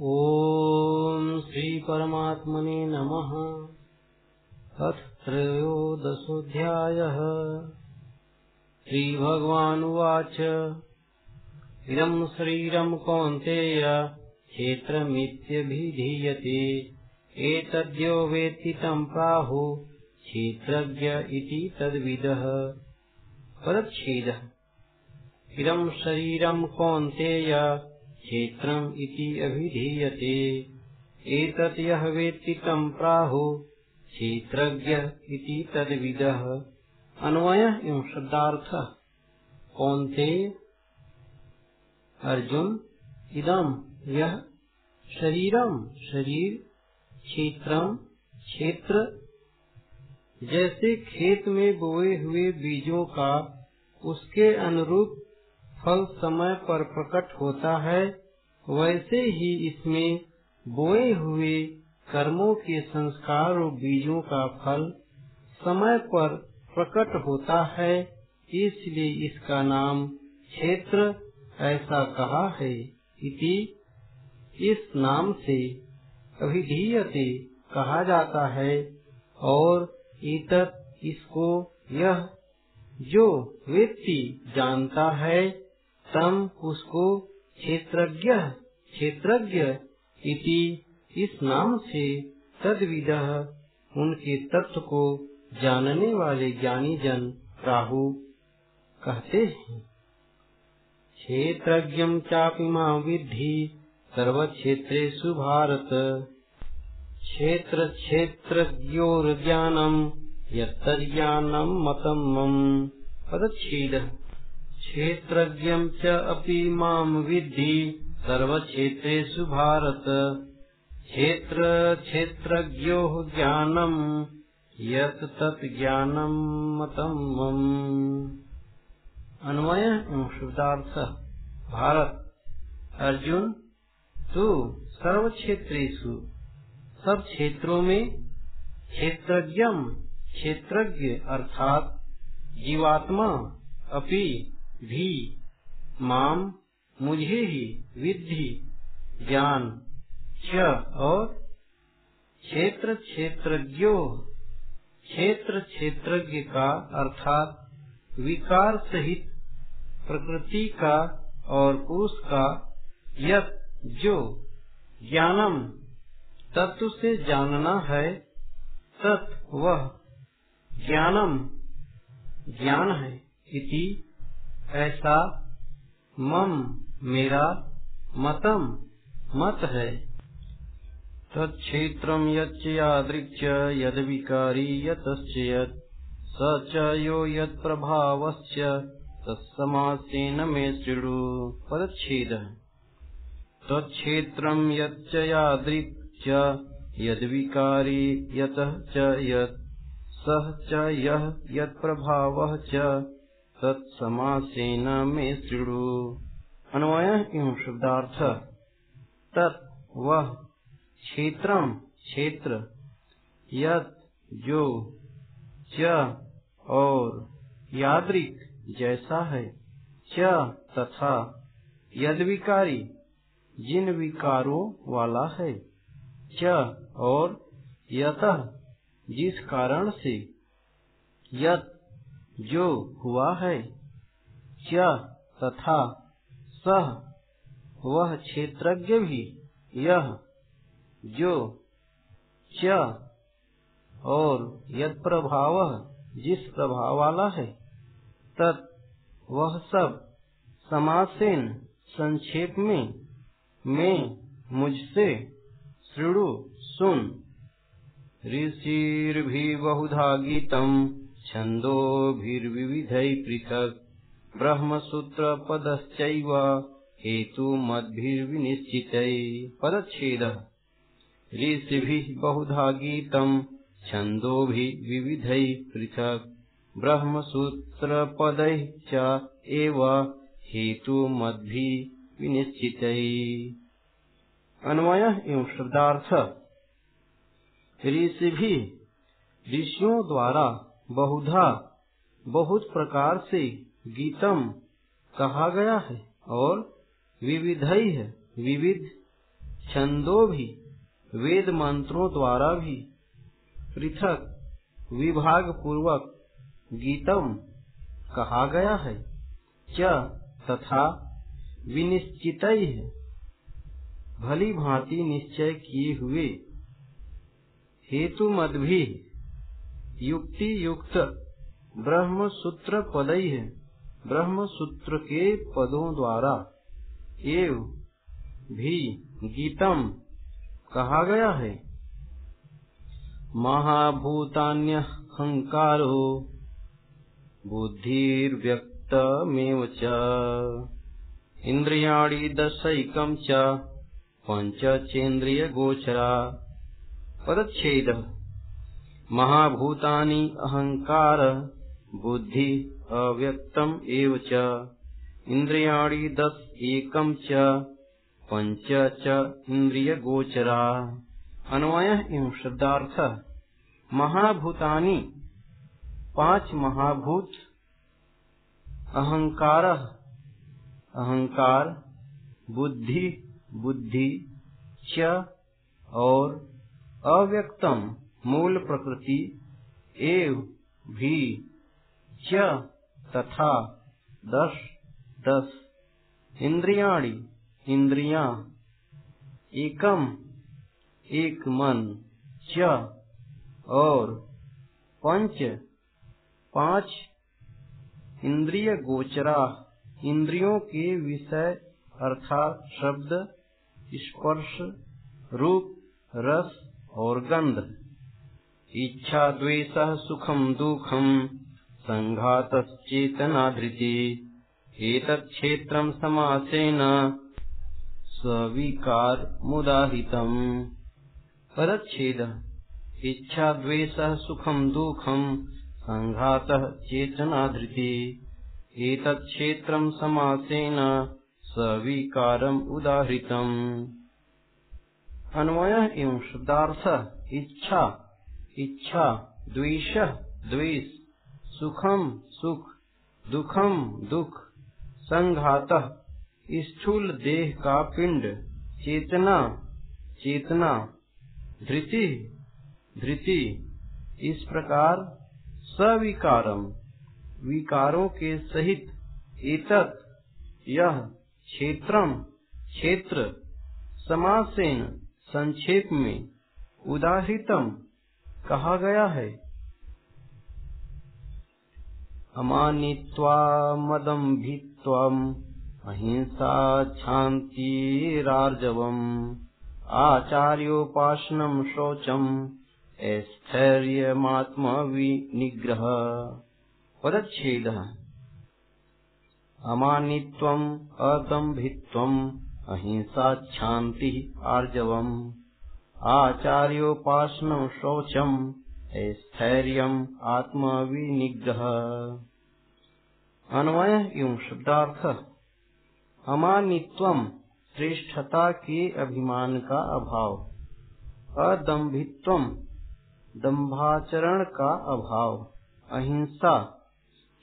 ॐ श्रीपरमात्मने नमः। अथ त्रयोदशोऽध्यायः श्रीभगवानुवाच। इदं शरीरं कौन्तेय क्षेत्रमित्यभिधीयते। एतद्यो वेत्ति तं प्राहु क्षेत्रज्ञ इति तद्विदः। पदच्छेदः इदं शरीरं कौन्तेय क्षेत्रम् इति अभिधीयते। एतत् यः वेत्ति तं प्राहु, क्षेत्रज्ञ इति तद्विदः। अन्वयः एवं शब्दार्थः। कौन्तेय अर्जुन इदम यह शरीरम शरीर क्षेत्रम क्षेत्र। जैसे खेत में बोए हुए बीजों का उसके अनुरूप फल समय पर प्रकट होता है, वैसे ही इसमें बोए हुए कर्मों के संस्कार और बीजों का फल समय पर प्रकट होता है, इसलिए इसका नाम क्षेत्र ऐसा कहा है इति इस नाम से अभिधीयते कहा जाता है और इतर इसको यह जो व्यक्ति जानता है तम उसको क्षेत्रज्ञ क्षेत्रज्ञ इति इस नाम से तदविद उनके तत्व को जानने वाले ज्ञानी जन राहु कहते हैं। क्षेत्रज्ञ चापि विद्धि, सर्वक्षेत्रेषु भारत। क्षेत्र क्षेत्रज्ञोर्ज्ञानम् यत्तज्ज्ञानम् मतम् मम पदच्छेदः। क्षेत्रज्ञम् च अपि माम् विद्धि भारत। क्षेत्र क्षेत्रज्ञोः ज्ञानम् यत् तत् ज्ञानम् मतम्। अन्वय शुद्धार्थ भारत। अर्जुन, तू सर्व क्षेत्रेशु सब क्षेत्रों में क्षेत्रज्ञम, क्षेत्रज्ञ अर्थात जीवात्मा अपि भी, माम, मुझे ही विधि ज्ञान और क्षेत्र क्षेत्रज्ञो, क्षेत्र क्षेत्रज्ञ का अर्थात विकार सहित प्रकृति का और पुरुष का यत जो ज्ञानम, तत्व से जानना है, तत् वह ज्ञानम, ज्ञान है इति ऐसा मम मेरा मतम मत है। तत्क्षेत्रम यच्च यादृक् यद विकारी यत् स च यो यत् प्रभावश्च तत्समासेन मे शृणु। पदच्छेदः। तत्क्षेत्रम् यच्च यादृक् च यद्विकारी यतः च यत्। सः च यः यत्प्रभावः च। तत्समासेन में शृणु अन्वय एवं शब्दार्थ? तत् वह क्षेत्रम क्षेत्र, यत, जो, च, और, यादृक जैसा है। च तथा यदविकारी, जिन विकारों वाला है। च और यत, जिस कारण से, यत जो हुआ है च तथा सह, वह क्षेत्रज्ञ भी यह, जो च और यद प्रभाव, जिस प्रभाव वाला है, तत् वह सब समासेन संक्षेप में, मैं मुझसे श्रृणु सुन। ऋषिर्भि बहुधा गीतम। छंदोभिर्विविधै पृथक। ब्रह्मसूत्र पदश्चैव हेतु मद्भिर्विनिश्चित पदच्छेदः। ऋषिभिः बहुधा गीतम् छन्दोभिः विविधैः पृथक्। ब्रह्मसूत्रपदैः च एव हेतुमद्भिः विनिश्चितैः अन्वय एवं शब्दार्थ। ऋषि ऋषियों द्वारा बहुधा, बहुत प्रकार से गीतम कहा गया है और विविध है। विविध छंदो भी, वेद मंत्रों द्वारा भी पृथक विभाग पूर्वक गीतम कहा गया है। क्या तथा विनिश्चित है। भली भांति निश्चय किए हुए हेतु मद भी युक्ति युक्त ब्रह्म सूत्र पद है ब्रह्म सूत्र के पदों द्वारा एव भी गीतम कहा गया है। महाभूतान्य हंकारो बुद्धिर्व्यक्तमेव च। इन्द्रियाणि दशैकम् च, पञ्चचेन्द्रियगोचरा, पदच्छेद। महाभूतानि अहङ्कार बुद्धि अव्यक्तम् एव च। इन्द्रियाणि दश एकम् च, पञ्च च इन्द्रियगोचरा। अन्वयः एवं शब्दार्थः। महाभूतानि, पाँच महाभूत। अहंकार अहंकार, बुद्धि बुद्धि च और अव्यक्तम। मूल प्रकृति एव भी तथा दस दस। इंद्रियाणी, इंद्रिया। एकम एक मन। च, और। पंच, पाँच। इंद्रिय गोचरा, इंद्रियों के विषय अर्थात शब्द, स्पर्श, रूप, रस और गंध। इच्छा द्वेष सुखम दुखम संघात चेतना धृति एतत्क्षेत्रम समासेन स्वीकार मुदाहितम परच्छेद। इच्छा द्वेष सुखम दुखम सङ्घातः चेतनाधृति। एतत्क्षेत्रम् समासेन सविकारम् उदाहृतम्। अन्वयः एवं शुद्धार्थ इच्छा इच्छा, द्वेष द्वेष सुखम सुख दुखम दुख, संघात, स्थूल देह का पिंड, चेतना चेतना, धृति धृति, इस प्रकार सविकारम, विकारों के सहित एतत, यह क्षेत्रम, क्षेत्र, समासेन, संक्षेप में, उदाहृतम कहा गया है? अमानित्वा मदम भित्वम अहिंसा शांतिरार्जवम आचार्योपासनम शौचम स्थैर्यमात्मविनिग्रह पदच्छेदः। अमानित्वम् अदम्भित्वम् अहिंसाच्छान्तिः आर्जवम्। आचार्योपासनं शौचम् स्थैर्यम् आत्मविनिग्रह। अन्वय एवं शब्दार्थ अमानित्वम श्रेष्ठता के अभिमान का अभाव अदम्भित्वम दंभाचरण का अभाव, अहिंसा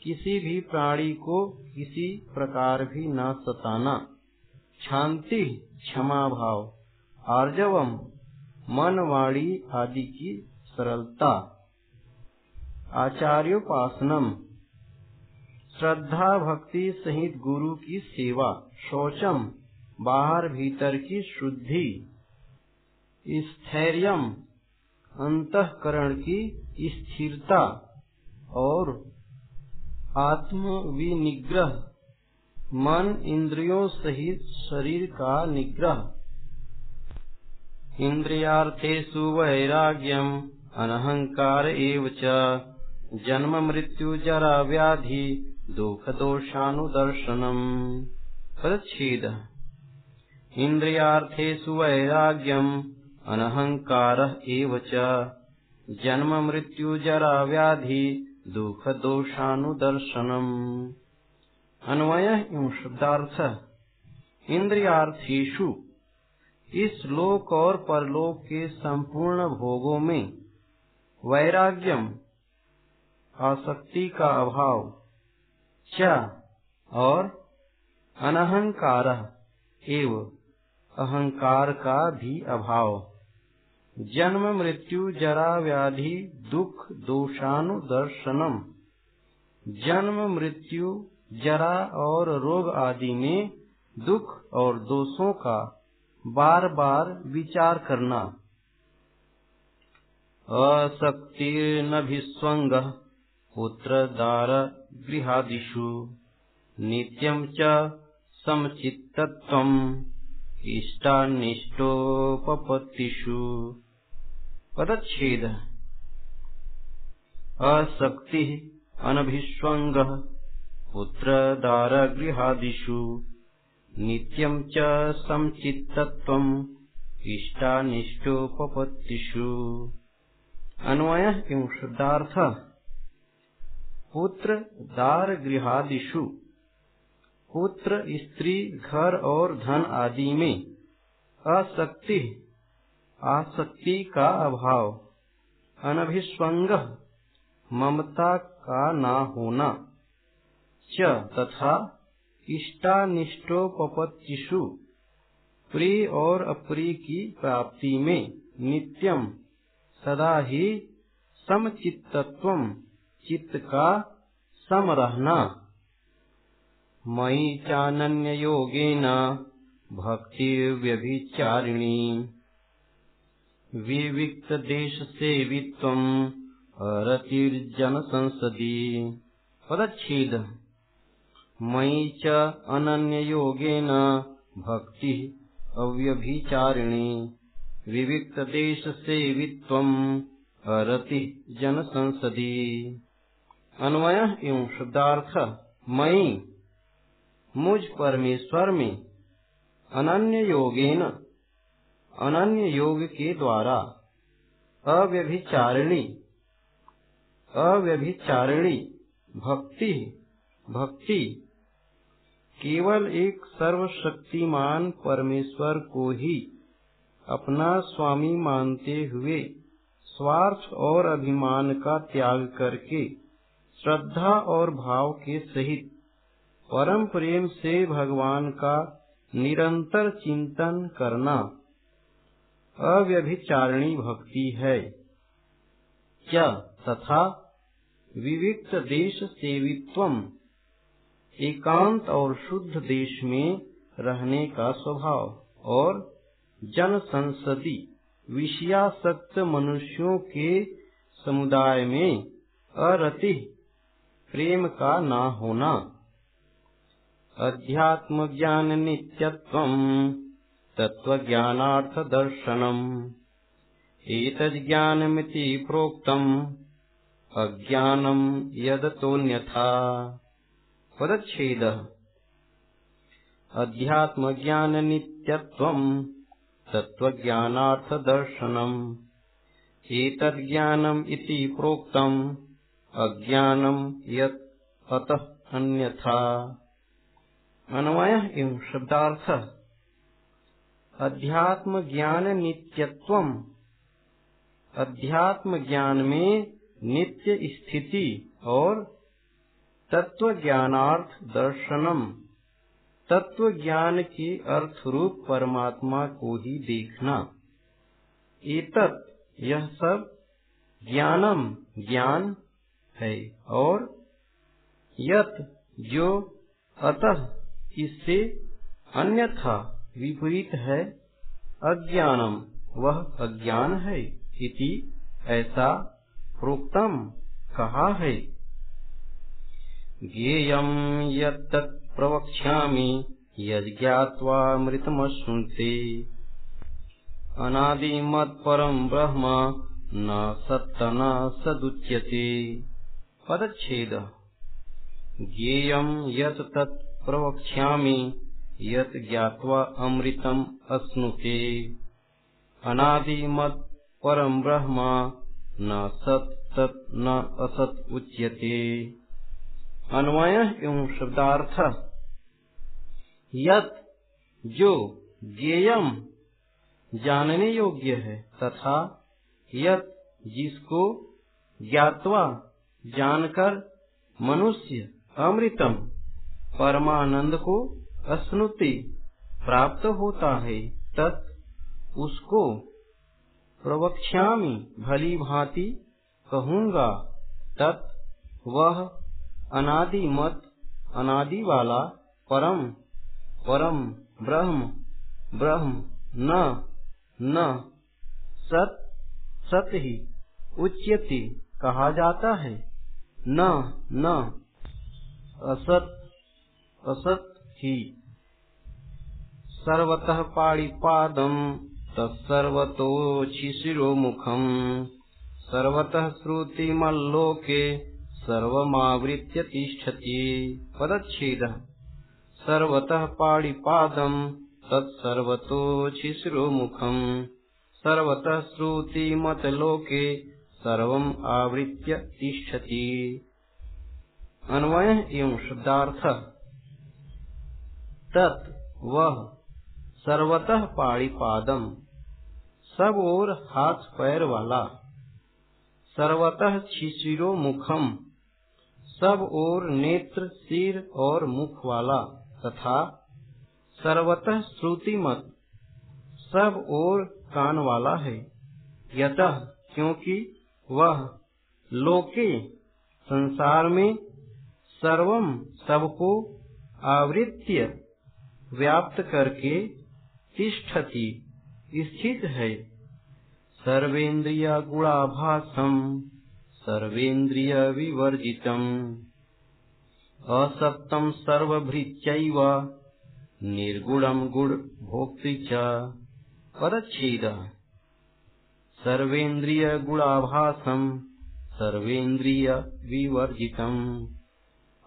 किसी भी प्राणी को किसी प्रकार भी न सताना, शांति क्षमा भाव आर्जवम मन वाणी आदि की सरलता। आचार्योपासनम। श्रद्धा भक्ति सहित गुरु की सेवा, शौचम, बाहर भीतर की शुद्धि, स्थैर्यम, अंतकरण की स्थिरता और आत्म विनिग्रह मन इंद्रियों सहित शरीर का निग्रह। इंद्रियार्थेषु वैराग्यम, अनहंकार एव जन्म, मृत्यु, जरा, व्याधि दुख दोषानुदर्शनम पदछेद इंद्रियार्थेषु वैराग्यम, अनहंकार एव च। जन्म, मृत्यु, जरा, व्याधि दुख दोषानुदर्शनम अन्वय एवं शब्दार्थ। इंद्रियार्थेशु इस लोक और परलोक के संपूर्ण भोगों में वैराग्यम, आसक्ति का अभाव, च और अनहंकार एवं अहंकार का भी अभाव। जन्म, मृत्यु, जरा, व्याधि, दुख, दोषानुदर्शनम। जन्म, मृत्यु, जरा और रोग आदि में दुख और दोषों का बार बार विचार करना। असक्तिर्नभिस्वंग पुत्र दार गृहादिषु। नित्यं च समचित्तत्वम्, इष्टानिष्टोपपत्तिषु। पदच्छेद। असक्तिः अनभिष्वङ्गः पुत्रदारगृहादिषु नित्यं च इष्टानिष्टोपपत्तिषु। अन्वय एवं शुद्धार्थ? पुत्र दार गृहादिशु पुत्र, स्त्री, घर और धन आदि में असक्ति आसक्ति का अभाव। अनभिस्वंग, ममता का ना होना। च तथा इष्टानिष्टोपत्तिषु प्रिय और अप्रिय की प्राप्ति में नित्यम सदा ही समचित्तत्व चित्त का सम रहना चानन्य योगेन भक्ति व्यभिचारिणी विविक्त देश सेवित्व रतिर्जन संसदी पदच्छेद। मयि च अनन्य योगेन भक्ति अव्यभिचारिणी। रति जन संसदी अन्वय एवं शुद्धार्थ मई मुझ परमेश्वर में अनन्य योगेन अनन्य योग के द्वारा अव्यभिचारिणी अव्यभिचारिणी, भक्ति भक्ति केवल एक सर्वशक्तिमान परमेश्वर को ही अपना स्वामी मानते हुए स्वार्थ और अभिमान का त्याग करके श्रद्धा और भाव के सहित परम प्रेम से भगवान का निरंतर चिंतन करना अव्यभिचारिणी भक्ति है। क्या तथा विविक्त देश सेवित्वम एकांत और शुद्ध देश में रहने का स्वभाव और जन संसदी विषयासक्त मनुष्यों के समुदाय में अरति प्रेम का ना होना। अध्यात्म ज्ञान नित्यत्व तत्व ज्ञानार्थ दर्शनम एतज्ञानमिति प्रोक्तम, अज्ञानम यदतोन्यथा पदच्छेद। अध्यात्म ज्ञान नित्यत्वम तत्त्वज्ञानार्थदर्शनम् एतज्ज्ञानम् इति प्रोक्तम् अज्ञानम् यत् अतः अन्यथा। अन्वय एवं शब्दार्थ। अध्यात्म ज्ञान नित्यत्वम अध्यात्म ज्ञान में नित्य स्थिति और तत्व ज्ञानार्थ दर्शनम तत्व ज्ञान के अर्थ रूप परमात्मा को ही देखना। एतत, यह सब ज्ञानम ज्ञान है और यत जो अतः इससे अन्यथा विपरीत है, अज्ञानम, वह अज्ञान है इति ऐसा प्रोक्तम कहा है। ज्ञेयम यत् प्रवक्ष्यामि यज्ञात्वामृतमश्नुते अनादिमत्परम् ब्रह्म न सत्त न सदुच्यते। पदच्छेद। ज्ञेयम् यत् तत् प्रवक्ष्यामि यत् ज्ञात्वा अमृतम् अश्नुते। अनादिमत् परम् ब्रह्म न सत् न असत् उच्यते। अन्वय एवं शब्दार्थ। यत, जो ज्ञेयम जानने योग्य है, तथा यत, जिसको ज्ञातवा जानकर मनुष्य अमृतम, परमानंद को स्नुति प्राप्त होता है, तत् उसको प्रवक्ष्यामि, भली भांति कहूँगा, तत् वह अनादि मत, अनादि वाला, परम परम, ब्रह्म ब्रह्म, न न, सत सत ही, उच्यति कहा जाता है। न न, असत असत ही। सर्वतः पाणिपादम तत्सर्वतोच्छिशिरोमुखम् सर्वतः श्रुतिमल्लोके सर्वमावृत्य तिष्ठति। पदच्छेदः। सर्वतः पाणिपादम् तत्सर्वतोच्छिशिरोमुखम् सर्वतः श्रुतिमतलोके आवृत्य तिष्ठति। अन्वय एवं शब्दार्थ। तत् वह सर्वतः पाणिपादम। सब और हाथ पैर वाला। सर्वतः छिशिरो मुखम सब और नेत्र, सिर और मुख वाला तथा सर्वतः श्रुति मत सब और कान वाला है। यतः क्योंकि वह लोके संसार में सर्वम सबको आवृत्य व्याप्त करके तिष्ठति, स्थित है। सर्वेन्द्रिय गुणाभासम सर्वेन्द्रिय विवर्जितम असक्तम सर्वभृत्यैव, निर्गुणम गुण भोक्तृ च। परच्छेद। सर्वेन्द्रिय गुणाभासम सर्वेन्द्रिय विवर्जितम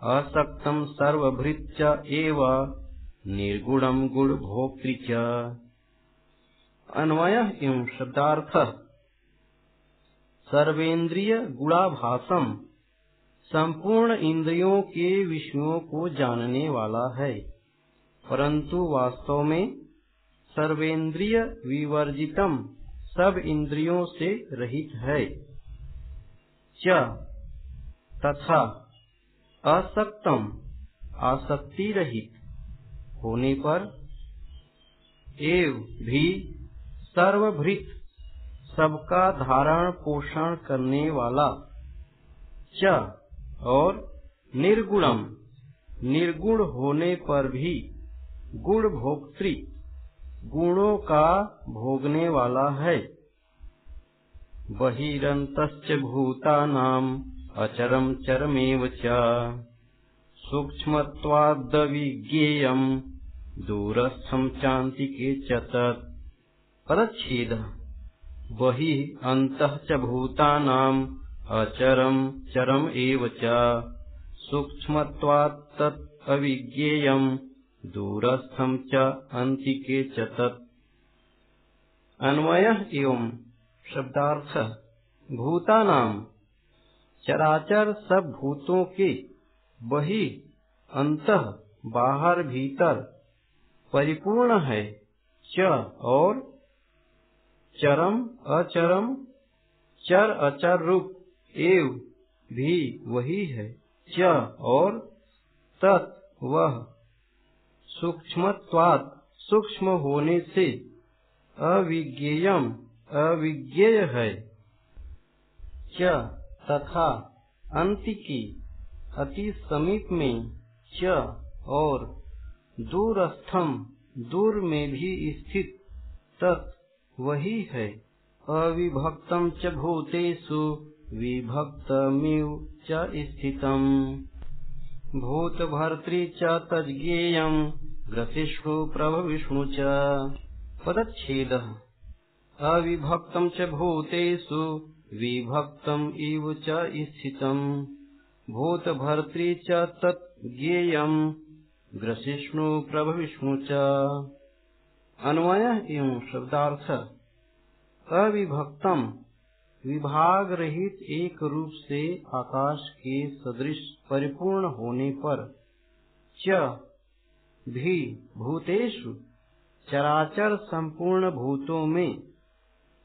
असक्तम सर्वभृत्य एव, निर्गुणम गुण भोक्तृ च। अन्वय एवं शब्दार्थ। सर्वेन्द्रिय गुणाभासम, संपूर्ण इंद्रियों के विषयों को जानने वाला है। परंतु वास्तव में सर्वेन्द्रिय विवर्जितम सब इंद्रियों से रहित है। च, तथा, असक्तम, आसक्ति रहित होने पर, एव भी सर्वभृत सबका धारण पोषण करने वाला। च, और निर्गुणम। निर्गुण होने पर भी गुण भोक्तृ गुणों का भोगने वाला है। बहिरंत भूतानाम अचरम चरमेव च। सूक्ष्मत्वाद विज्ञेयम दूरस्थम चांतिके च परच्छेद बहि अंत भूतानाम् अचरम् चरम् एव तत् अविज्ञेयम् दूरस्थम् च अन्तिके च अन्वयः एवं शब्दार्थ। भूतानाम चराचर सब भूतों के बही अंत बाहर भीतर परिपूर्ण है, च और चरम अचरम, चर अचर रूप, एव भी वही है। च और तत् वह। सूक्ष्मत्वात्, सूक्ष्म होने से अविज्ञेयम, अविज्ञेय है। च तथा अंत की, अति समीप में च और दूरस्थम, दूर में भी स्थित तत् वही है। अविभक्तम च भूतेषु, विभक्तमिव च स्थितम्। भूतभर्तृ च तज्ञेयम् ग्रसिष्णु प्रभविष्णु च। पदच्छेदः। अविभक्तम् च भूतेषु, विभक्तम् इव च स्थितम्। भूतभर्तृ च तत् ज्ञेयम् ग्रसिष्णु प्रभविष्णु च। अन्वय एवं शब्दार्थ। अविभक्तम विभाग रहित एक रूप से आकाश के सदृश परिपूर्ण होने पर च भी भूतेषु चराचर संपूर्ण भूतों में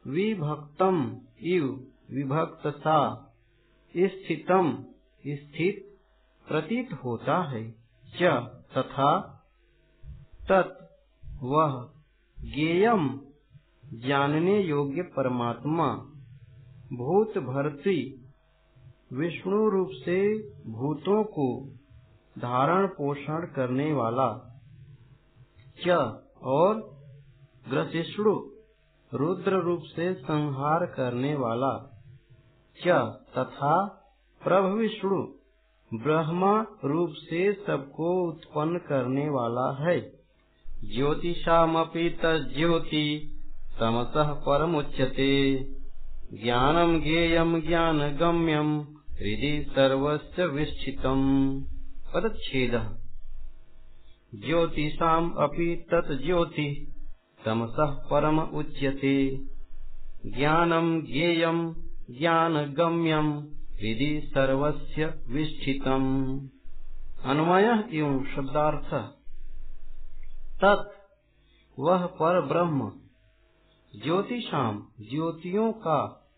विभक्तम इव विभक्त सा स्थितम स्थित प्रतीत होता है। च तथा तत् वह गेयम जानने योग्य परमात्मा भूत भरती विष्णु रूप से भूतों को धारण पोषण करने वाला क्या और ग्रसिष्णु रुद्र रूप से संहार करने वाला क्या तथा प्रभ विष्णु ब्रह्मा रूप से सबको उत्पन्न करने वाला है। ज्योतिषामपि तज्ज्योति, तमसः परमुच्यते। ज्ञानम ज्ञेयम ज्ञान गम्यम हृदि सर्वस्य विष्ठितम् पदच्छेदः। ज्योतिषाम् अपि ज्योति तमसः परम उच्यते। ज्ञानम ज्ञान गम्यम हृदि सर्वस्य विष्ठितम् अन्वय एवं शब्दार्थ। तत् वह पर ब्रह्म। ज्योतिषाम ज्योतियों का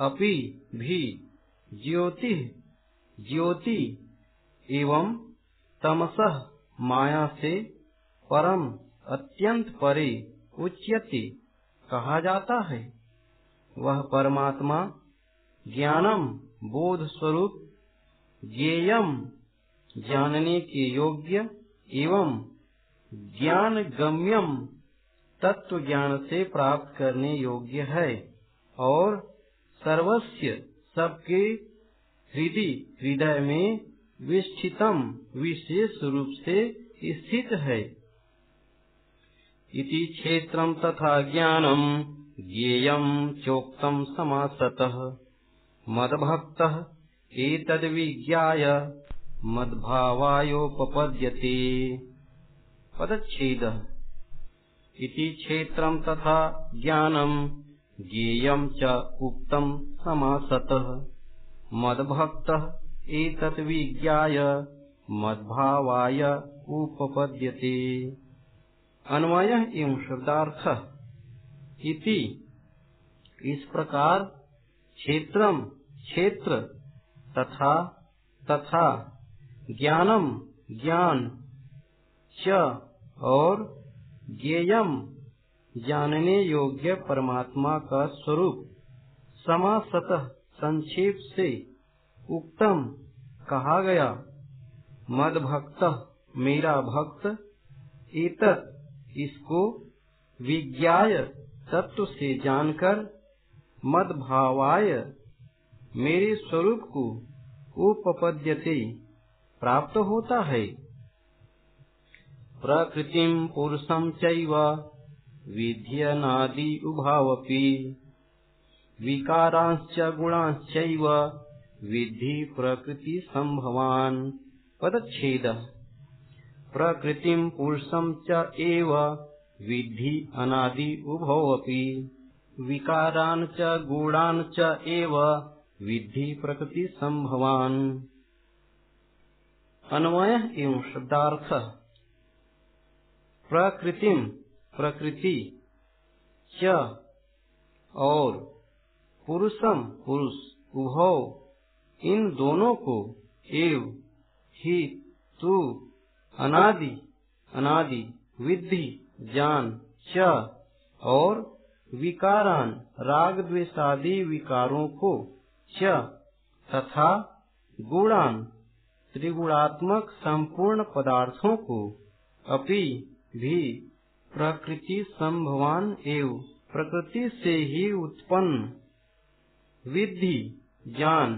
अपि भी ज्योति ज्योति एवं तमसह माया से परम अत्यंत परे उच्यते कहा जाता है। वह परमात्मा ज्ञानम बोध स्वरूप, ज्ञेयम जानने के योग्य एवं ज्ञान गम्यम तत्व ज्ञान से प्राप्त करने योग्य है और सर्वस्व सबके हृदय हृदय में विष्ठितम विशेष रूप से स्थित है। इति क्षेत्रम तथा ज्ञानम ज्ञेयम चोक्तम समसत मद भक्त समासतः। मद्भक्तः एतद्विज्ञाय, मद्भावायोपपद्यते। पदच्छेदः इति तथा ज्ञानम् ज्ञेयम् च उक्तम् समासतः। मद्भक्तः एतद्विज्ञाय मद्भावाय उपपद्यते। अन्वय एवं शब्दार्थ इति। इस प्रकार क्षेत्रम क्षेत्र तथा तथा ज्ञानम ज्ञान च और ज्ञेयम, जानने योग्य परमात्मा का स्वरूप, समासत संक्षेप से उक्तम कहा गया। मद भक्त मेरा भक्त, एतत् इसको विज्ञाय तत्व से जानकर मद भावाय मेरे स्वरूप को उपपद्यते, प्राप्त होता है। प्रकृतिम पुरुषम चैव विध्यनादि उभावपि। विकारांश्च गुणांश्चैव विद्धि प्रकृति संभवान पदच्छेद। प्रकृतिम पुरुषम च एव अनादि उभौ अपि च गुणान च एव विद्धि प्रकृति संभवान अन्वय एवं शब्दार्थ। प्रकृतिम, प्रकृति च और पुरुषम, पुरुष, उभौ, इन दोनों को एव, ही, तू, अनादि अनादि विधि जान च और विकारान, राग द्वेषादि विकारों को च तथा गुणान, त्रिगुणात्मक संपूर्ण पदार्थों को अपि भी प्रकृति संभवान एवं। प्रकृति से ही उत्पन्न विधि ज्ञान।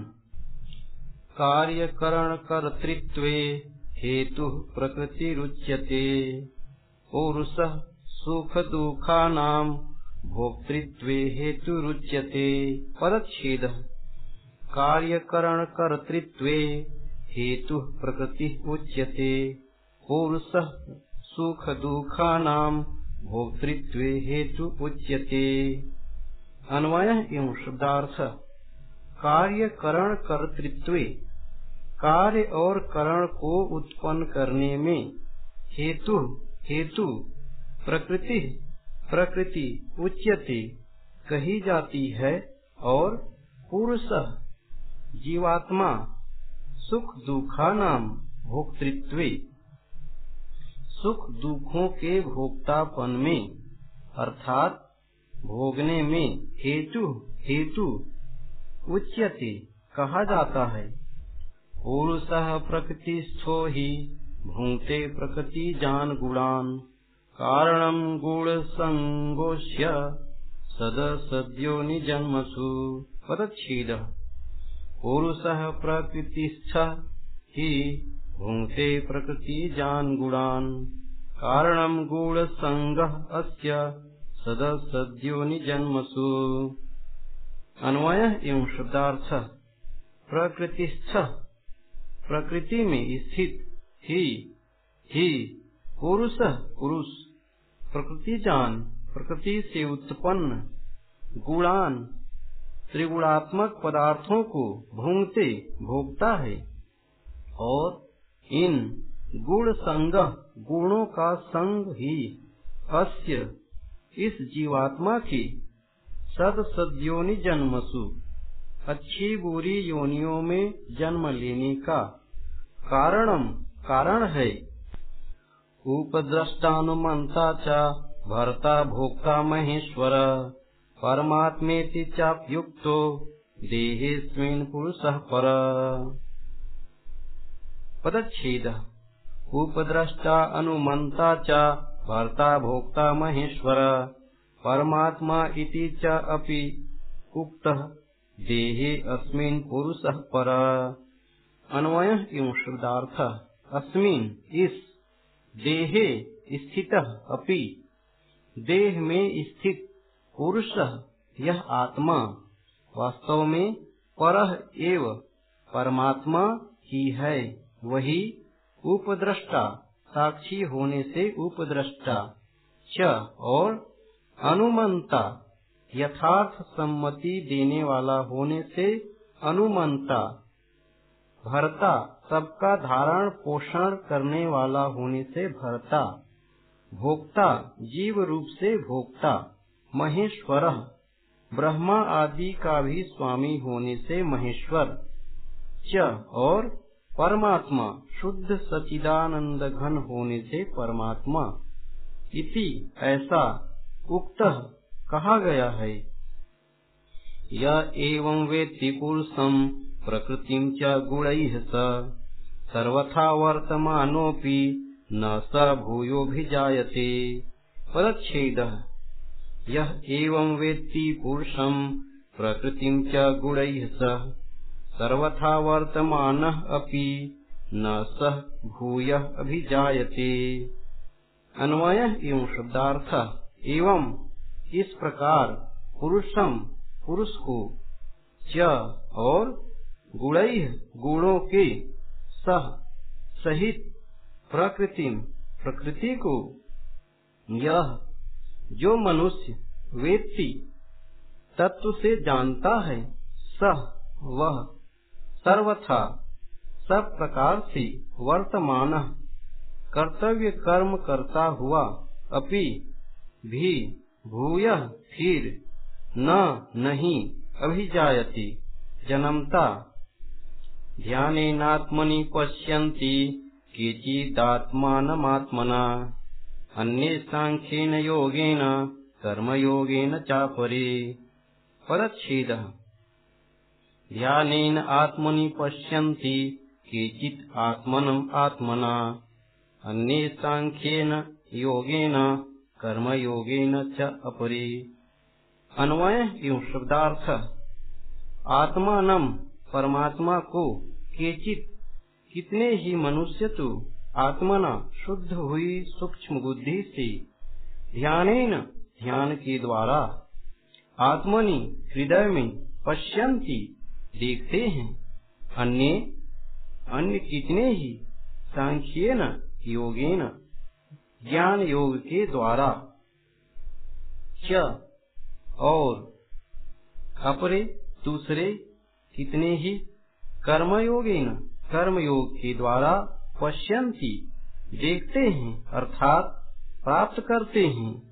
कार्यकरण कर्तृत्वे हेतु प्रकृतिरुच्यते पौरुष सुख दुखानाम भोक्तृत्वे हेतुरुच्यते पदच्छेद कार्यकरण कर्तृत्वे हेतु प्रकृति उच्यते। पौरुष सुख दुखानाम भोक्तृत्व हेतु उच्यते। अन्वय एवं शब्दार्थ कार्य करण कर्तृत्व कार्य और करण को उत्पन्न करने में हेतु हेतु, प्रकृति प्रकृति उच्यते, कही जाती है और पुरुष, जीवात्मा, सुख दुखा नाम भोक्तृत्व सुख दुखों के भोक्तापन में, अर्थात भोगने में हेतु हेतु उच्यते कहा जाता है। पुरुष प्रकृतिस्थो ही भूते प्रकृति जान गुणान कारणम गुण संगोष्य सद सद्यो निजन्मसु पदच्छेद। पुरुष प्रकृतिस्थ ही प्रकृति जान गुणान कारणम गुण संग अस्य सद सद्यो अन्वय एवं शब्दार्थ प्रकृतिस्थ प्रकृति में स्थित ही ही, पुरुष पुरुष प्रकृति जान प्रकृति से उत्पन्न, गुणान, त्रिगुणात्मक पदार्थों को भूंगते भोगता है। और इन गुण संग, गुणों का संग ही अस्य इस जीवात्मा की सद सद्योनि जन्मसु। अच्छी बुरी योनियों में जन्म लेने का कारणम, कारण है। उपद्रष्टानुमंता च, भरता भोक्ता महेश्वर परमात्मे चाप्युक्तो, देहेस्मिन् पुरुषः पर। पदच्छेद। उपद्रष्टा अनुमंता च भर्ता भोक्ता महेश्वर। परमात्मा इति च अपि उक्तः, देहे अस्मिन् पुरुषः पर। अन्वय एवं शब्दार्थ अस्मिन इस, देहे स्थित अपि। देह में स्थित पुरुष यह आत्मा। वास्तव में पर एव, परमात्मा ही है। वही उपद्रष्टा, साक्षी होने से उपद्रष्टा, च और अनुमंता, यथार्थ सम्मति देने वाला होने से अनुमंता, भरता, सबका धारण पोषण करने वाला होने से भरता, भोक्ता, जीव रूप से भोक्ता महेश्वर ब्रह्मा आदि का भी स्वामी होने से महेश्वर, च और परमात्मा, शुद्ध सचिदानंद घन होने से परमात्मा। इति ऐसा उक्त कहा गया है। य एवं वेत्ति पुरुषम प्रकृति च गुण सर्वथा वर्तमानोऽपि न स भूयोऽभिजायते। पदच्छेद। यह एवं वेत्ति पुरुषम प्रकृति च गुण स। सर्वथा वर्तमान अपि न सह भूय अभिजायते। अन्वय एवं शब्दार्थ एवं इस प्रकार पुरुषम पुरुष को च और गुण गुणों के सह सहित प्रकृति प्रकृति को यह जो मनुष्य व्यक्ति तत्व से जानता है, सह वह सर्वथा सब प्रकार से वर्तमान कर्तव्य कर्म करता हुआ अपि भी भूय फिर न नहीं अभिजायति। जन्मता। ध्यानेनात्मनि पश्यन्ति, केचिदात्मानमात्मना। अन्ये साङ्ख्येन योगेन, कर्मयोगेन चापरे। पदच्छेदः ध्यानेन आत्मनि पश्यन्ति, केचित् आत्मनम् आत्मना। अन्ये सांख्येन योगेन कर्म योगेन च अपरे। अन्वय एवं शब्दार्थ। आत्मानम परमात्मा को केचित, कितने ही मनुष्य तो आत्मना शुद्ध हुई सूक्ष्म बुद्धि से। ध्यान ध्यान के द्वारा आत्मनि हृदय में पश्यंती देखते हैं। अन्य अन्य कितने ही सांख्यन, योगेन ज्ञान योग के द्वारा। क्या और अपरे, दूसरे कितने ही कर्म कर्मयोगेन कर्म योग के द्वारा पश्यंती देखते हैं, अर्थात प्राप्त करते हैं।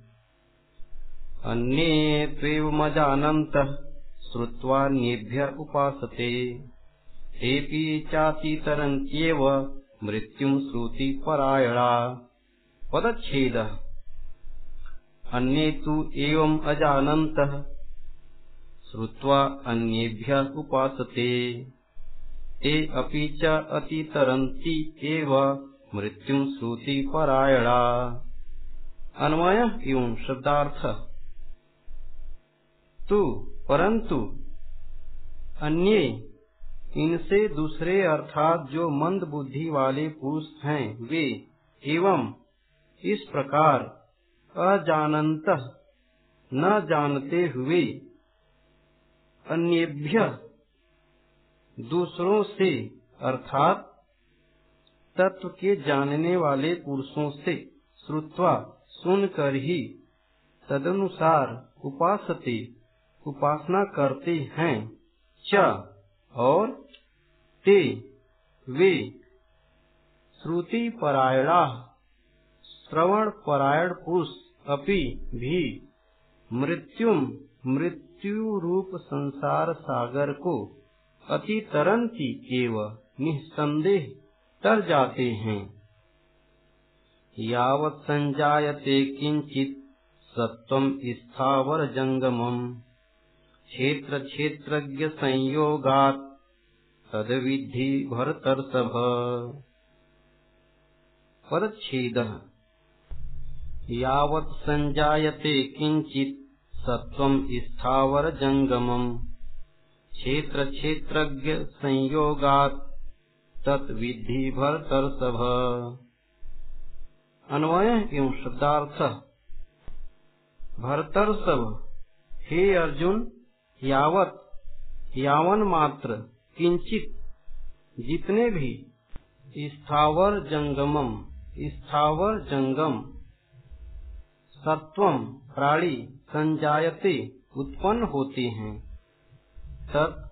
अन्य त्वेवमजानन्त श्रुत्वान्येभ्य उपासते। तेऽपि चातितरन्त्येव मृत्यु श्रुति परायणा। पदछेद अन्ये तु एवम् अजानन्तः। श्रुत्वा अन्येभ्यः उपासते। ते अपि च अतितरन्ति एव मृत्युं श्रुतिपरायणा अन्वय एवं शब्दार्थ। तु परंतु अन्य इनसे दूसरे अर्थात जो मंद बुद्धि वाले पुरुष हैं, वे एवं इस प्रकार अजानत न जानते हुए अन्येभ्य दूसरों से अर्थात तत्व के जानने वाले पुरुषों से श्रुत्वा सुनकर ही तदनुसार उपासते उपासना करते हैं। च और ते वे श्रुति परायणा श्रवण परायण पुरुष अपि भी मृत्युम मृत्यु रूप संसार सागर को अति तरंती एवं निसंदेह तर जाते हैं। यावत् संजायते किंचित सत्वम स्थावर जंगमम क्षेत्र क्षेत्रज्ञ संयोगात तद विधि भरतर्षभ। परच्छेद। यावत् संजायते किंचित सत्वम स्थावर जंगमम क्षेत्र क्षेत्रज्ञ संयोगात तत्विधि भरतर्षभ। अन्वय एवं शब्दार्थ। भरतर्षभ। हे अर्जुन यावत, यावन मात्र, किंचित, जितने भी, स्थावर जंगमम, स्थावर जंगम, सत्वम, प्राणी, संजायते, उत्पन्न होते हैं। तब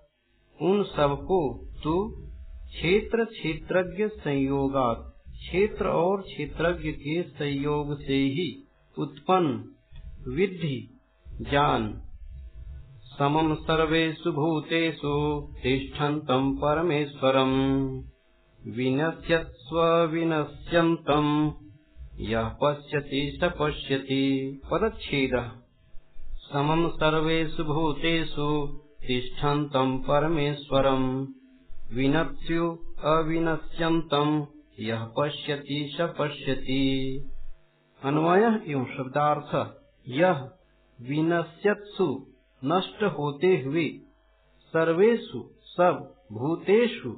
उन सबको तू क्षेत्र क्षेत्रज्ञ संयोगात, क्षेत्र और क्षेत्रज्ञ के संयोग से ही उत्पन्न विधि जान समम सर्वेषु भूतेषु तिष्ठन्तम् परमेश्वरम्। विनश्यत्स्व विनश्यन्तम् यः पश्यति स पश्यति पदच्छेदः। समम सर्वेषु भूतेषु तिष्ठन्तम् परमेश्वरम्। विनत्स्यु अविनश्यन्तम् यह पश्यति स पश्यति। अन्वय एवं शब्दार्थ यह विनश्यत्सु नष्ट होते हुए सर्वेशु सब भूतेषु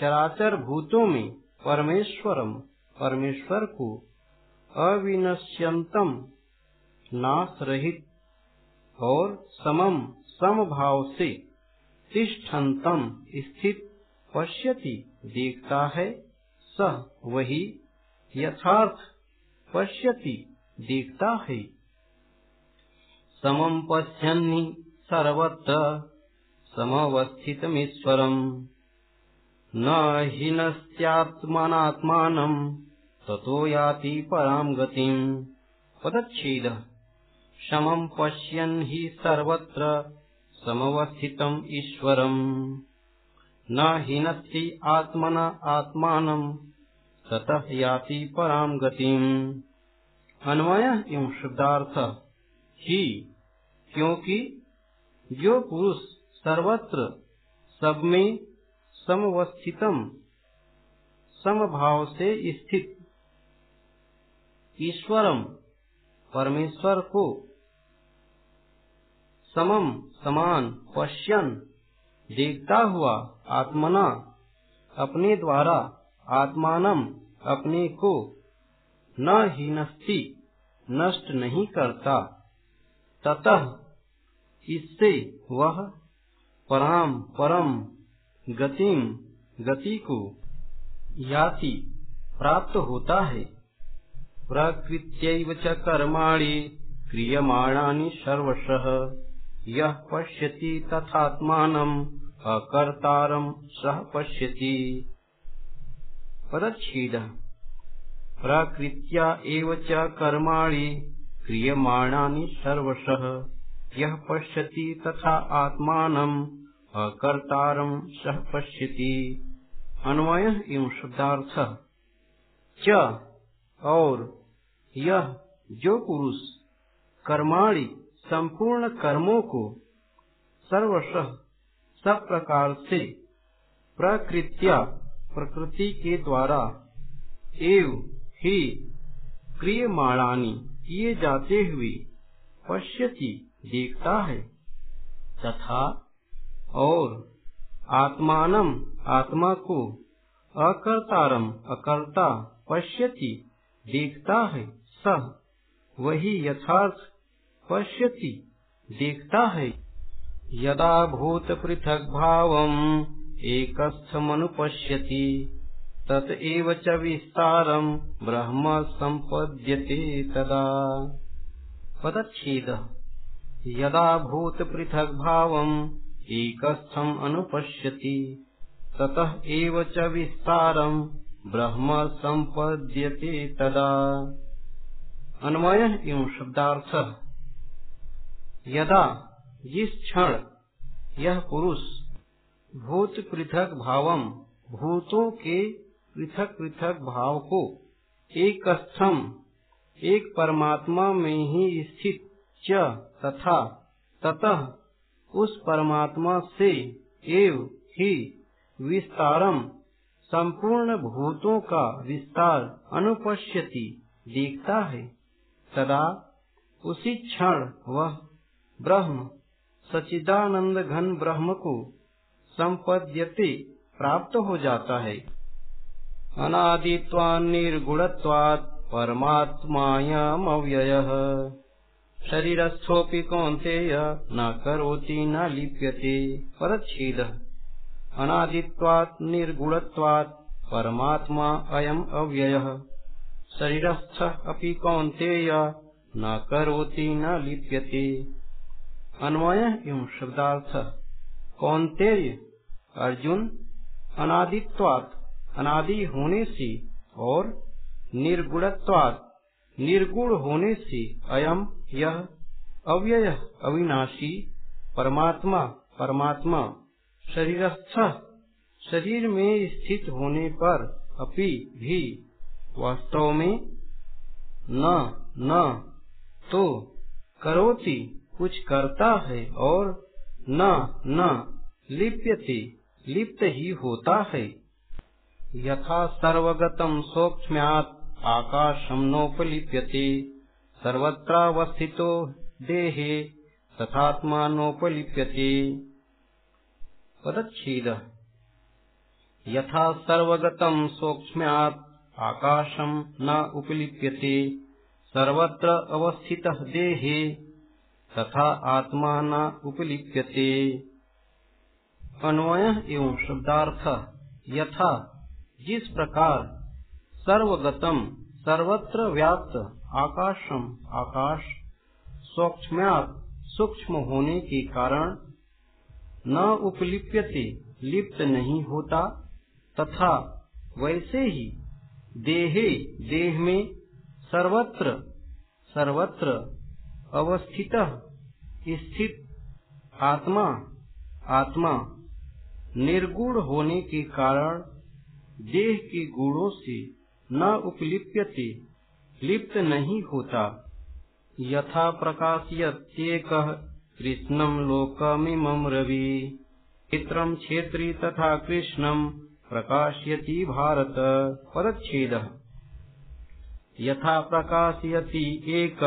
चराचर भूतों में परमेश्वरम, परमेश्वर को अविनश्यंतम नाश रहित और समम, समभाव से तिष्ठन्तम स्थित पश्यति, देखता है, सह वही यथार्थ पश्यति, देखता है। समम पश्यन्नि सर्वत्र समवस्थितमीश्वरम् न हीनस्यात्मनात्मानम् ततो याति पराम् गतिम् पदच्छेदः। समम् पश्यन् हि सर्वत्र समवस्थितम् ईश्वरम् न हिनस्ति आत्मना आत्मानम् ततः याति पराम् गतिम् अन्वय एवं शब्दार्थ ही क्योंकि जो पुरुष सर्वत्र सब में समवस्थितम, समभाव से स्थित, ईश्वरम, परमेश्वर को समम समान पश्यन, देखता हुआ आत्मना अपने द्वारा आत्मानम अपने को न नष्ट नहीं करता। ततः इससे वह पराम परम गतिम गति को याति प्राप्त होता है। प्रकृत्यैव च कर्माणि क्रियमाणानि सर्वशः। यः पश्यति तथात्मानम् अकर्तारम् सः पश्यति। पदच्छेदः। प्रकृत्या एव च कर्माणि क्रियमाणानि सर्वशः। यः पश्यति तथा आत्मानम् अकर्तारम् सः पश्यति। अन्वय एवं शब्दार्थ। च और यह जो पुरुष कर्माणी संपूर्ण कर्मों को सर्वश सब प्रकार से प्रकृत्या प्रकृति के द्वारा एव ही क्रियमाणानी किए जाते हुए पश्यति देखता है। तथा और आत्मानम, आत्मा को अकर्तारम, अकर्ता पश्यति, देखता है, सह। वही यथार्थ पश्यति, देखता है। यदा भूत पृथक भाव एकस्थमनुपश्यति तत एव च विस्तारम ब्रह्म संपद्यते तदा। पदच्छेद। यदा भूत पृथक भाव एकस्थम अनुपश्यति, ततः एव च विस्तारम ब्रह्म संपद्यते तदा। अन्वय एवं शब्दार्थ, यदा जिस क्षण यह पुरुष भूत पृथक भावम भूतों के पृथक पृथक भाव को एक स्थम एक परमात्मा में ही स्थित च तथा ततः उस परमात्मा से एव ही विस्तारम संपूर्ण भूतों का विस्तार अनुपश्यति, देखता है। तदा उसी क्षण वह ब्रह्म सचिदानंद घन ब्रह्म को संपद्यते प्राप्त हो जाता है। अनादित्वा निर्गुणत्वात् परमात्मायामव्यय। शरीरस्थोऽपि कौन्तेय न करोति, न लिप्यते। परच्छेद। अनादित्वात्, निर्गुणत्वात्, परमात्मा अयम् अव्ययः। शरीरस्थ अपि कौन्तेय न करोति, न लिप्यते। अन्वय एवं शब्दार्थ। कौन्तेय अर्जुन अनादित्वात्, अनादि होने से और निर्गुणत्वात् निर्गुण होने से अयम यह अव्यय अविनाशी, परमात्मा परमात्मा, शरीरस्थ, शरीर में स्थित होने पर अपि भी वास्तव में न न तो करोति, कुछ करता है और न न, लिप्यते, लिप्त ही होता है। यथा सर्वगतम सौक्ष्म्यात् आकाशम नोपलिप्यते सर्वत्रावस्थितो देहे तथात्मानोपलिप्यते। पदच्छेद। यथा सर्वगतम सौक्ष्म्यात् आकाशम न उपलिप्यते। सर्वत्र अवस्थितः देहे तथा आत्मा न उपलिप्यते। अन्वय एवं शब्दार्थ यथा जिस प्रकार सर्वगतम, सर्वत्र व्याप्त, आकाशम, आकाश, सूक्ष्म्यात, सूक्ष्म होने के कारण न उपलिप्यते, लिप्त नहीं होता, तथा वैसे ही देहे, देह में सर्वत्र सर्वत्र अवस्थित, स्थित आत्मा आत्मा निर्गुण होने के कारण देह के गुणों से न उपलिप्यते, लिप्त नहीं होता। यथा प्रकाशयत्येक कृष्णम लोकमिमं रवि क्षेत्रम क्षेत्री तथा कृष्णम प्रकाशयति भारत परच्छेदः यथा प्रकाशयति एक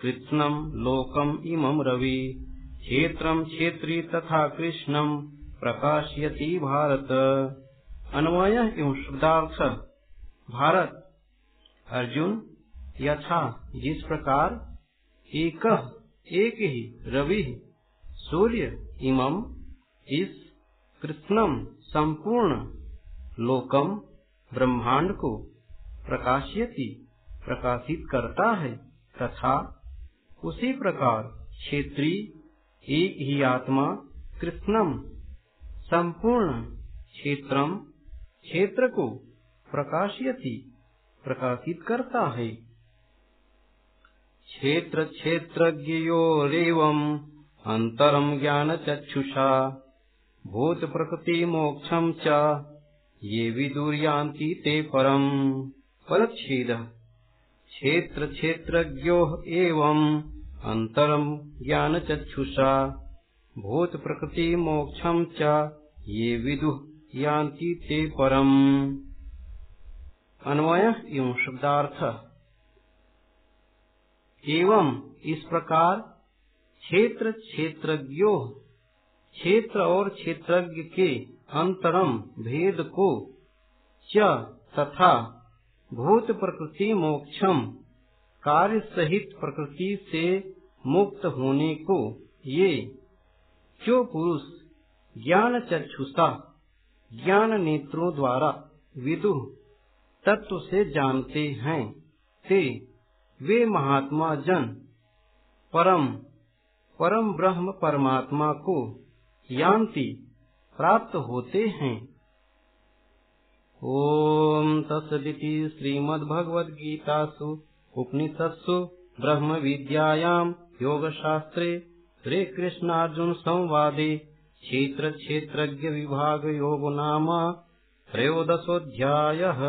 कृत्स्नम् लोकम् इमम् रवि क्षेत्रम् क्षेत्री तथा कृष्णम् प्रकाशयति भारत। अन्वय एवं शब्दार्थ भारत, अर्जुन यथा जिस प्रकार एक एक ही, रवि सूर्य इमम इस कृष्णम संपूर्ण लोकम ब्रह्मांड को प्रकाशयति, प्रकाशित करता है, तथा उसी प्रकार क्षेत्री, एक ही आत्मा कृष्णम संपूर्ण क्षेत्रम, क्षेत्र को प्रकाशयति प्रकाशित करता है क्षेत्र क्षेत्रज्ञयोरेवम् अन्तरम् ज्ञानचक्षुषा भूत प्रकृति मोक्षम च, ये विदुर्यान्ति ते परम्। परच्छेदः। क्षेत्र क्षेत्रज्ञो एवम् अन्तरम् ज्ञानचक्षुषा भूतप्रकृतिमोक्षम् च, ये विदुः यान्ति ते परम्। अन्वय एवं शब्दार्थ। एवं इस प्रकार क्षेत्र क्षेत्रज्ञो, क्षेत्र और क्षेत्रज्ञ के अंतरम भेद को च तथा भूत प्रकृति मोक्षम, कार्य सहित प्रकृति से मुक्त होने को ये जो पुरुष ज्ञान चक्षुषा ज्ञान नेत्रों द्वारा विदु तत्व से जानते हैं। ते, वे महात्मा जन, परम परम ब्रह्म परमात्मा को यान्ति प्राप्त होते हैं। ओम तत्सदिति श्रीमद्भगवद्गीतासु उपनिषत्सु ब्रह्म विद्यायाम् योगशास्त्रे श्रीकृष्णार्जुन संवादे क्षेत्र क्षेत्रज्ञ विभाग योग नाम त्रयोदशोऽध्यायः